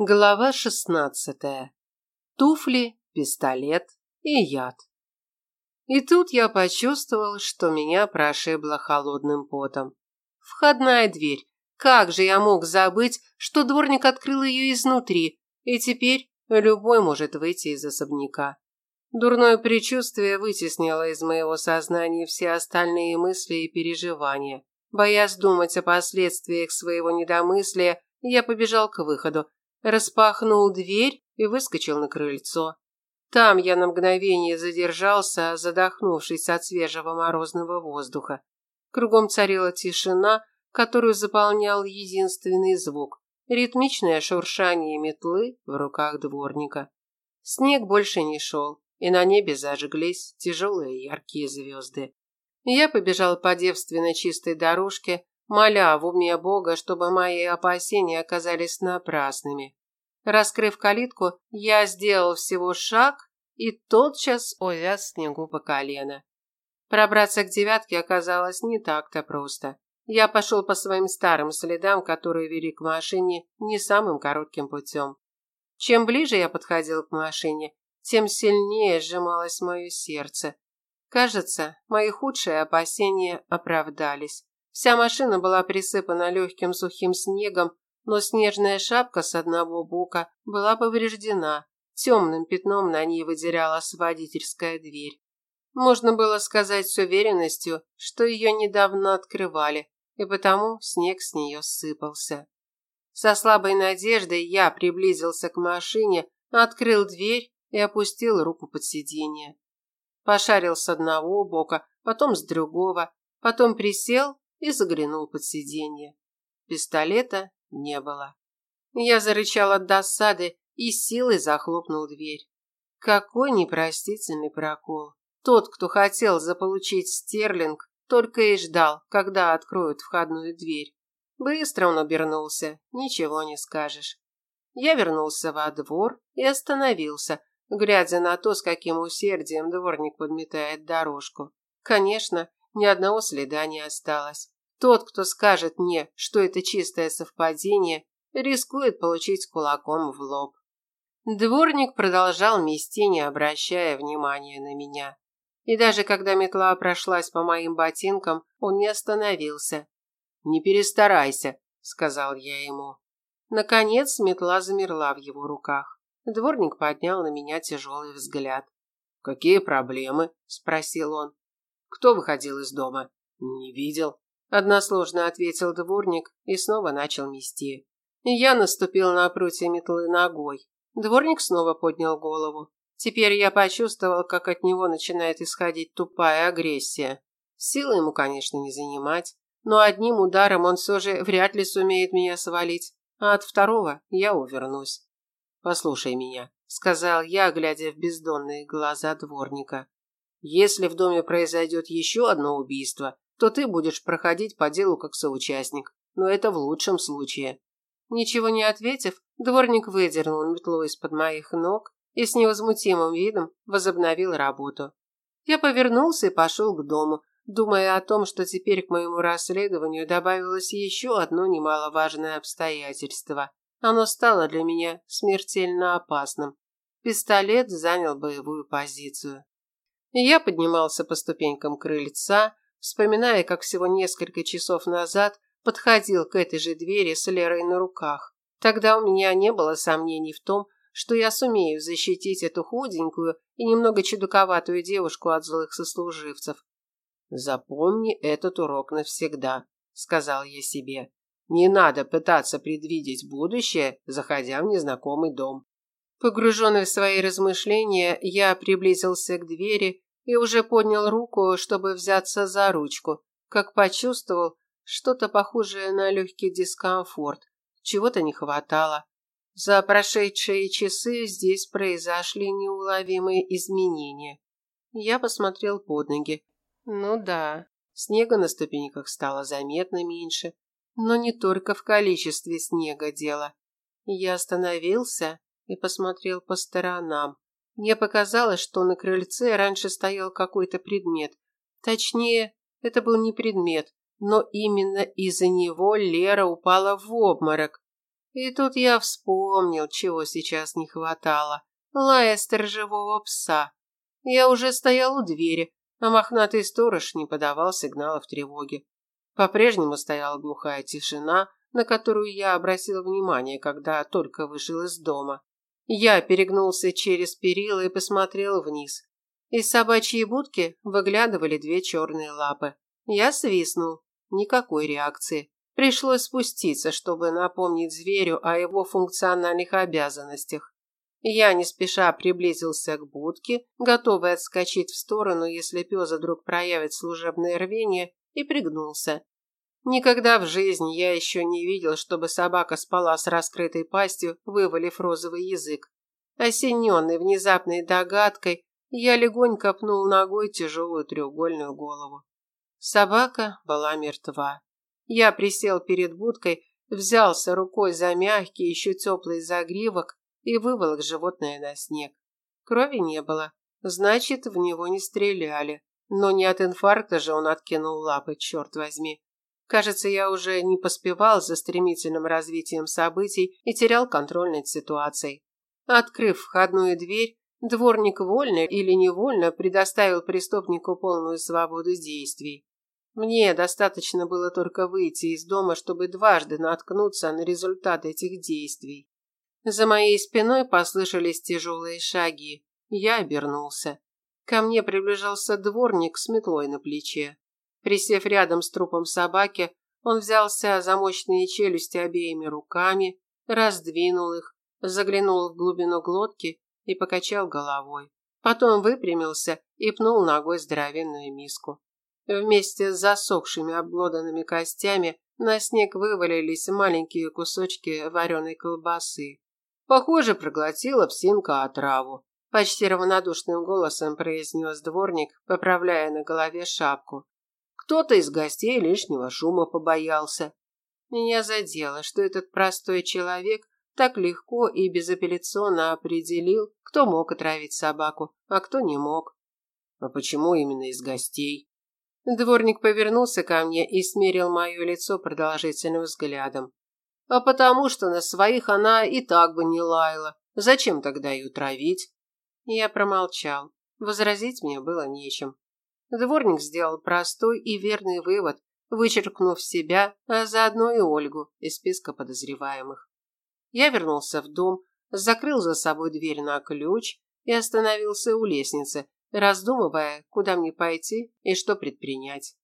Глава шестнадцатая. Туфли, пистолет и яд. И тут я почувствовал, что меня прошибло холодным потом. Входная дверь. Как же я мог забыть, что дворник открыл ее изнутри, и теперь любой может выйти из особняка. Дурное предчувствие вытеснило из моего сознания все остальные мысли и переживания. Боясь думать о последствиях своего недомыслия, я побежал к выходу, распахнул дверь и выскочил на крыльцо. Там я на мгновение задержался, задохнувшись от свежего морозного воздуха. Кругом царила тишина, которую заполнял единственный звук – ритмичное шуршание метлы в руках дворника. Снег больше не шел, и на небе зажглись тяжелые яркие звезды. Я побежал по девственно чистой дорожке, моля в уме Бога, чтобы мои опасения оказались напрасными. Раскрыв калитку, я сделал всего шаг и тотчас увяз снегу по колено. Пробраться к девятке оказалось не так-то просто. Я пошел по своим старым следам, которые вели к машине, не самым коротким путем. Чем ближе я подходил к машине, тем сильнее сжималось мое сердце. Кажется, мои худшие опасения оправдались. Вся машина была присыпана легким сухим снегом, но снежная шапка с одного бока была повреждена. Темным пятном на ней выделялась водительская дверь. Можно было сказать с уверенностью, что ее недавно открывали, и потому снег с нее сыпался. Со слабой надеждой я приблизился к машине, открыл дверь и опустил руку под сиденье. Пошарил с одного бока, потом с другого, потом присел и заглянул под сиденье. Пистолета не было. Я зарычал от досады и силой захлопнул дверь. Какой непростительный прокол. Тот, кто хотел заполучить стерлинг, только и ждал, когда откроют входную дверь. Быстро он обернулся, ничего не скажешь. Я вернулся во двор и остановился, глядя на то, с каким усердием дворник подметает дорожку. Конечно, ни одного следа не осталось. Тот, кто скажет мне, что это чистое совпадение, рискует получить кулаком в лоб. Дворник продолжал мести, не обращая внимания на меня. И даже когда метла прошлась по моим ботинкам, он не остановился. «Не перестарайся», – сказал я ему. Наконец метла замерла в его руках. Дворник поднял на меня тяжелый взгляд. «Какие проблемы?» – спросил он. «Кто выходил из дома?» «Не видел». Односложно ответил дворник и снова начал мести. Я наступил на прутья метлы ногой. Дворник снова поднял голову. Теперь я почувствовал, как от него начинает исходить тупая агрессия. Силы ему, конечно, не занимать, но одним ударом он все же вряд ли сумеет меня свалить, а от второго я увернусь. «Послушай меня», – сказал я, глядя в бездонные глаза дворника. «Если в доме произойдет еще одно убийство, то ты будешь проходить по делу как соучастник, но это в лучшем случае. Ничего не ответив, дворник выдернул метлу из-под моих ног и с невозмутимым видом возобновил работу. Я повернулся и пошел к дому, думая о том, что теперь к моему расследованию добавилось еще одно немаловажное обстоятельство. Оно стало для меня смертельно опасным. Пистолет занял боевую позицию. Я поднимался по ступенькам крыльца, вспоминая, как всего несколько часов назад подходил к этой же двери с Лерой на руках. Тогда у меня не было сомнений в том, что я сумею защитить эту худенькую и немного чудаковатую девушку от злых сослуживцев. «Запомни этот урок навсегда», — сказал я себе. «Не надо пытаться предвидеть будущее, заходя в незнакомый дом». Погруженный в свои размышления, я приблизился к двери и уже поднял руку, чтобы взяться за ручку, как почувствовал что-то похожее на легкий дискомфорт. Чего-то не хватало. За прошедшие часы здесь произошли неуловимые изменения. Я посмотрел под ноги. Ну да, снега на ступеньках стало заметно меньше, но не только в количестве снега дело. Я остановился и посмотрел по сторонам. Мне показалось, что на крыльце раньше стоял какой-то предмет. Точнее, это был не предмет, но именно из-за него Лера упала в обморок. И тут я вспомнил, чего сейчас не хватало. Лая сторожевого пса. Я уже стоял у двери, а мохнатый сторож не подавал сигналов тревоги. По-прежнему стояла глухая тишина, на которую я обратил внимание, когда только вышел из дома. Я перегнулся через перила и посмотрел вниз. Из собачьей будки выглядывали две черные лапы. Я свистнул. Никакой реакции. Пришлось спуститься, чтобы напомнить зверю о его функциональных обязанностях. Я не спеша приблизился к будке, готовый отскочить в сторону, если пес вдруг проявит служебное рвение, и пригнулся. Никогда в жизни я еще не видел, чтобы собака спала с раскрытой пастью, вывалив розовый язык. Осененный внезапной догадкой, я легонько пнул ногой тяжелую треугольную голову. Собака была мертва. Я присел перед будкой, взялся рукой за мягкий, еще теплый загривок и выволок животное на снег. Крови не было, значит, в него не стреляли. Но не от инфаркта же он откинул лапы, черт возьми. Кажется, я уже не поспевал за стремительным развитием событий и терял контроль над ситуацией. Открыв входную дверь, дворник вольно или невольно предоставил преступнику полную свободу действий. Мне достаточно было только выйти из дома, чтобы дважды наткнуться на результат этих действий. За моей спиной послышались тяжелые шаги. Я обернулся. Ко мне приближался дворник с метлой на плече. Присев рядом с трупом собаки, он взялся за мощные челюсти обеими руками, раздвинул их, заглянул в глубину глотки и покачал головой. Потом выпрямился и пнул ногой здоровенную миску. Вместе с засохшими обглоданными костями на снег вывалились маленькие кусочки вареной колбасы. Похоже, проглотила псинка отраву. Почти равнодушным голосом произнес дворник, поправляя на голове шапку. Кто-то из гостей лишнего шума побоялся. Меня задело, что этот простой человек так легко и безапелляционно определил, кто мог отравить собаку, а кто не мог. А почему именно из гостей? Дворник повернулся ко мне и смерил мое лицо продолжительным взглядом. А потому что на своих она и так бы не лаяла. Зачем тогда ее травить? Я промолчал. Возразить мне было нечем. Дворник сделал простой и верный вывод, вычеркнув себя, а заодно и Ольгу из списка подозреваемых. Я вернулся в дом, закрыл за собой дверь на ключ и остановился у лестницы, раздумывая, куда мне пойти и что предпринять.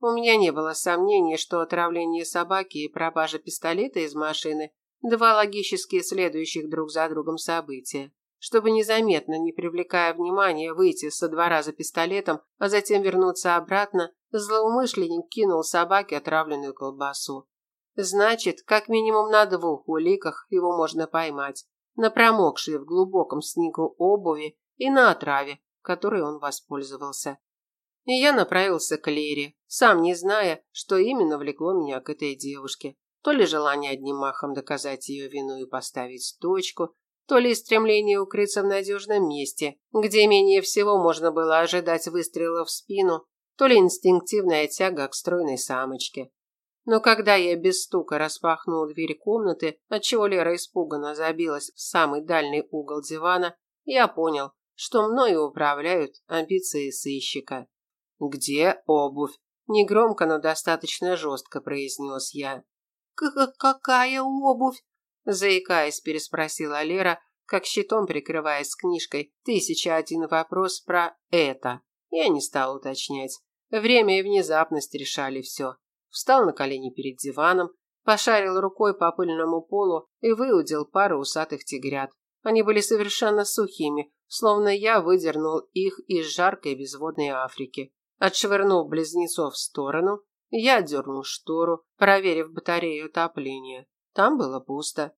У меня не было сомнений, что отравление собаки и пропажа пистолета из машины – два логически следующих друг за другом события. Чтобы незаметно, не привлекая внимания, выйти со двора за пистолетом, а затем вернуться обратно, злоумышленник кинул собаке отравленную колбасу. Значит, как минимум на двух уликах его можно поймать. На промокшей в глубоком снегу обуви и на отраве, которой он воспользовался. И я направился к Лере, сам не зная, что именно влекло меня к этой девушке. То ли желание одним махом доказать ее вину и поставить точку, то ли стремление укрыться в надежном месте, где менее всего можно было ожидать выстрела в спину, то ли инстинктивная тяга к стройной самочке. Но когда я без стука распахнул дверь комнаты, отчего Лера испуганно забилась в самый дальний угол дивана, я понял, что мною управляют амбиции сыщика. «Где обувь?» – негромко, но достаточно жестко произнес я. «Какая обувь?» – заикаясь, переспросила Лера, как щитом прикрываясь книжкой «Тысяча один вопрос про это». Я не стал уточнять. Время и внезапность решали все. Встал на колени перед диваном, пошарил рукой по пыльному полу и выудил пару усатых тигрят. Они были совершенно сухими, словно я выдернул их из жаркой безводной Африки. Отшвырнув близнецов в сторону, я дернул штору, проверив батарею отопления. Там было пусто.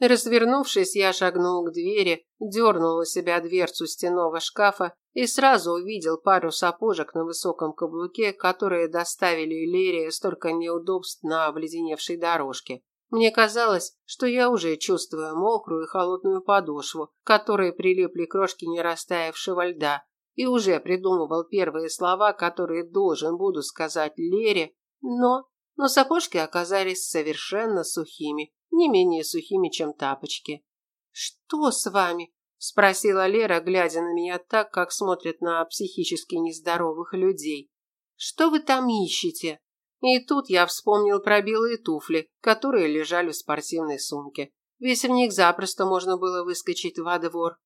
Развернувшись, я шагнул к двери, дернул у себя дверцу стенного шкафа и сразу увидел пару сапожек на высоком каблуке, которые доставили Лерии столько неудобств на обледеневшей дорожке. Мне казалось, что я уже чувствую мокрую и холодную подошву, к которой прилипли крошки нерастаявшего льда, и уже придумывал первые слова, которые должен буду сказать Лере, но... Но сапожки оказались совершенно сухими, не менее сухими, чем тапочки. «Что с вами?» – спросила Лера, глядя на меня так, как смотрят на психически нездоровых людей. «Что вы там ищете?» И тут я вспомнил про белые туфли, которые лежали в спортивной сумке. Ведь в них запросто можно было выскочить во двор.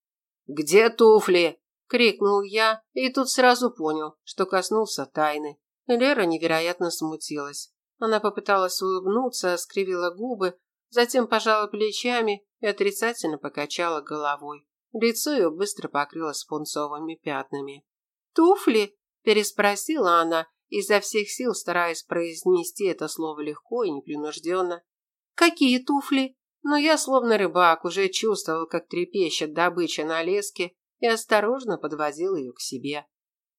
«Где туфли?» – крикнул я, и тут сразу понял, что коснулся тайны. Лера невероятно смутилась. Она попыталась улыбнуться, скривила губы, затем пожала плечами и отрицательно покачала головой. Лицо ее быстро покрылось пунцовыми пятнами. «Туфли?» – переспросила она, изо всех сил стараясь произнести это слово легко и непринужденно. «Какие туфли?» Но я, словно рыбак, уже чувствовал, как трепещет добыча на леске и осторожно подвозил ее к себе.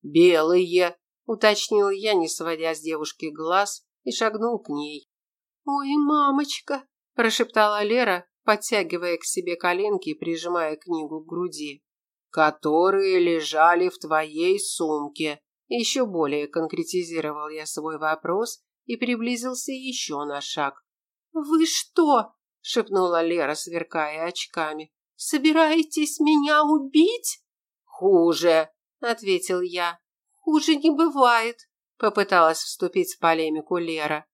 «Белые!» – уточнил я, не сводя с девушки глаз, и шагнул к ней. «Ой, мамочка!» – прошептала Лера, подтягивая к себе коленки и прижимая книгу к груди. «Которые лежали в твоей сумке», еще более конкретизировал я свой вопрос и приблизился еще на шаг. «Вы что?» – шепнула Лера, сверкая очками. «Собираетесь меня убить?» «Хуже», – ответил я. «Хуже не бывает», – попыталась вступить в полемику Лера.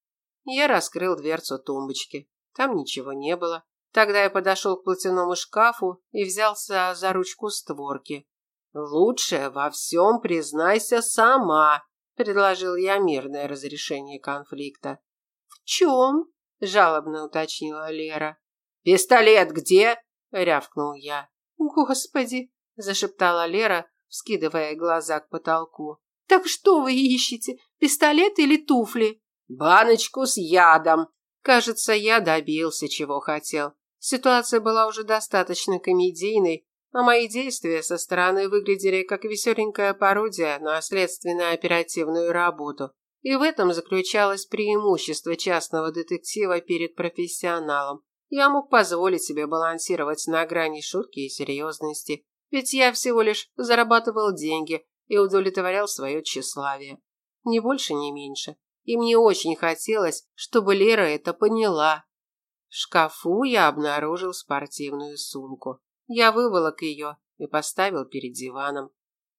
Я раскрыл дверцу тумбочки. Там ничего не было. Тогда я подошел к платяному шкафу и взялся за ручку створки. «Лучше во всем признайся сама», – предложил я мирное разрешение конфликта. «В чем?» – жалобно уточнила Лера. «Пистолет где?» – рявкнул я. «Господи!» – зашептала Лера, вскидывая глаза к потолку. «Так что вы ищете, пистолет или туфли?» «Баночку с ядом!» Кажется, я добился, чего хотел. Ситуация была уже достаточно комедийной, а мои действия со стороны выглядели как веселенькая пародия на следственно-оперативную работу. И в этом заключалось преимущество частного детектива перед профессионалом. Я мог позволить себе балансировать на грани шутки и серьезности, ведь я всего лишь зарабатывал деньги и удовлетворял свое тщеславие. Ни больше, ни меньше. И мне очень хотелось, чтобы Лера это поняла. В шкафу я обнаружил спортивную сумку. Я выволок ее и поставил перед диваном.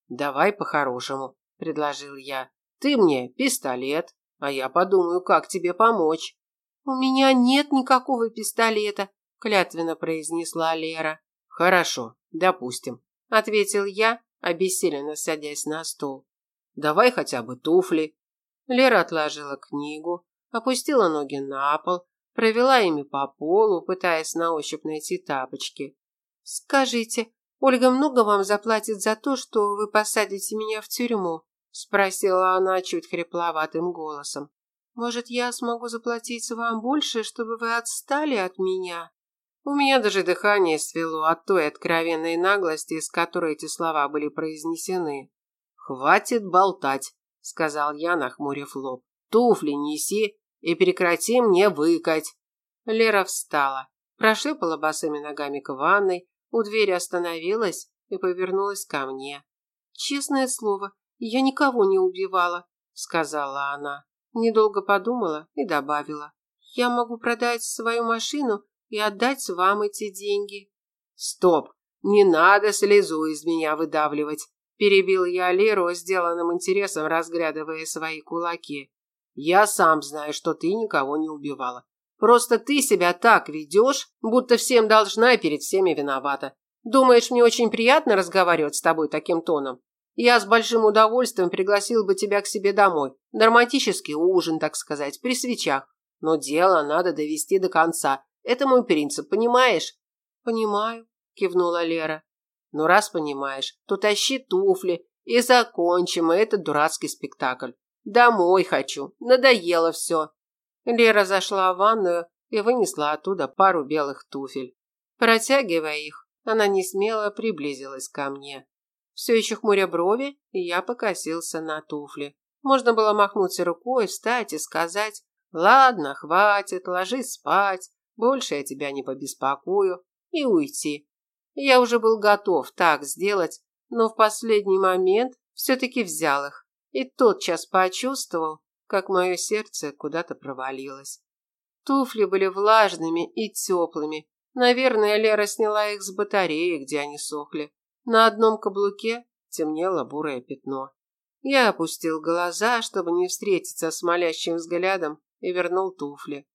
«Давай по-хорошему», – предложил я. «Ты мне пистолет, а я подумаю, как тебе помочь». «У меня нет никакого пистолета», – клятвенно произнесла Лера. «Хорошо, допустим», – ответил я, обессиленно садясь на стол. «Давай хотя бы туфли». Лера отложила книгу, опустила ноги на пол, провела ими по полу, пытаясь на ощупь найти тапочки. «Скажите, Ольга много вам заплатит за то, что вы посадите меня в тюрьму?» – спросила она чуть хрипловатым голосом. «Может, я смогу заплатить вам больше, чтобы вы отстали от меня?» У меня даже дыхание свело от той откровенной наглости, с которой эти слова были произнесены. «Хватит болтать», – сказал я, нахмурив лоб. «Туфли неси и прекрати мне выкать». Лера встала, прошлепала босыми ногами к ванной, у двери остановилась и повернулась ко мне. «Честное слово, я никого не убивала», – сказала она. Недолго подумала и добавила. «Я могу продать свою машину и отдать вам эти деньги». «Стоп! Не надо слезу из меня выдавливать!» Перебил я Леру, сделанным интересом разглядывая свои кулаки. «Я сам знаю, что ты никого не убивала. Просто ты себя так ведешь, будто всем должна и перед всеми виновата. Думаешь, мне очень приятно разговаривать с тобой таким тоном? Я с большим удовольствием пригласил бы тебя к себе домой. Романтический ужин, так сказать, при свечах. Но дело надо довести до конца. Это мой принцип, понимаешь? Понимаю, кивнула Лера. Ну раз понимаешь, то тащи туфли и закончим этот дурацкий спектакль. Домой хочу. Надоело все. Лера зашла в ванную и вынесла оттуда пару белых туфель. Протягивая их, она не смело приблизилась ко мне. Все еще хмуря брови, я покосился на туфли. Можно было махнуть рукой, встать и сказать «Ладно, хватит, ложись спать, больше я тебя не побеспокою» и уйти. Я уже был готов так сделать, но в последний момент все-таки взял их и тотчас почувствовал, как мое сердце куда-то провалилось. Туфли были влажными и теплыми. Наверное, Лера сняла их с батареи, где они сохли. На одном каблуке темнело бурое пятно. Я опустил глаза, чтобы не встретиться с молящим взглядом, и вернул туфли.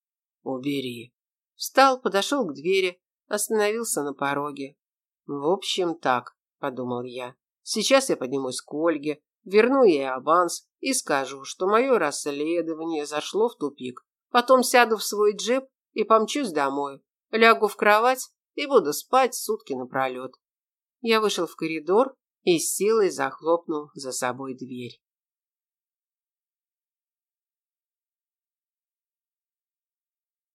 «Убери». Встал, подошел к двери, остановился на пороге. «В общем, так», – подумал я. «Сейчас я поднимусь к Ольге, верну ей аванс и скажу, что мое расследование зашло в тупик. Потом сяду в свой джип и помчусь домой. Лягу в кровать и буду спать сутки напролет». Я вышел в коридор и с силой захлопнул за собой дверь.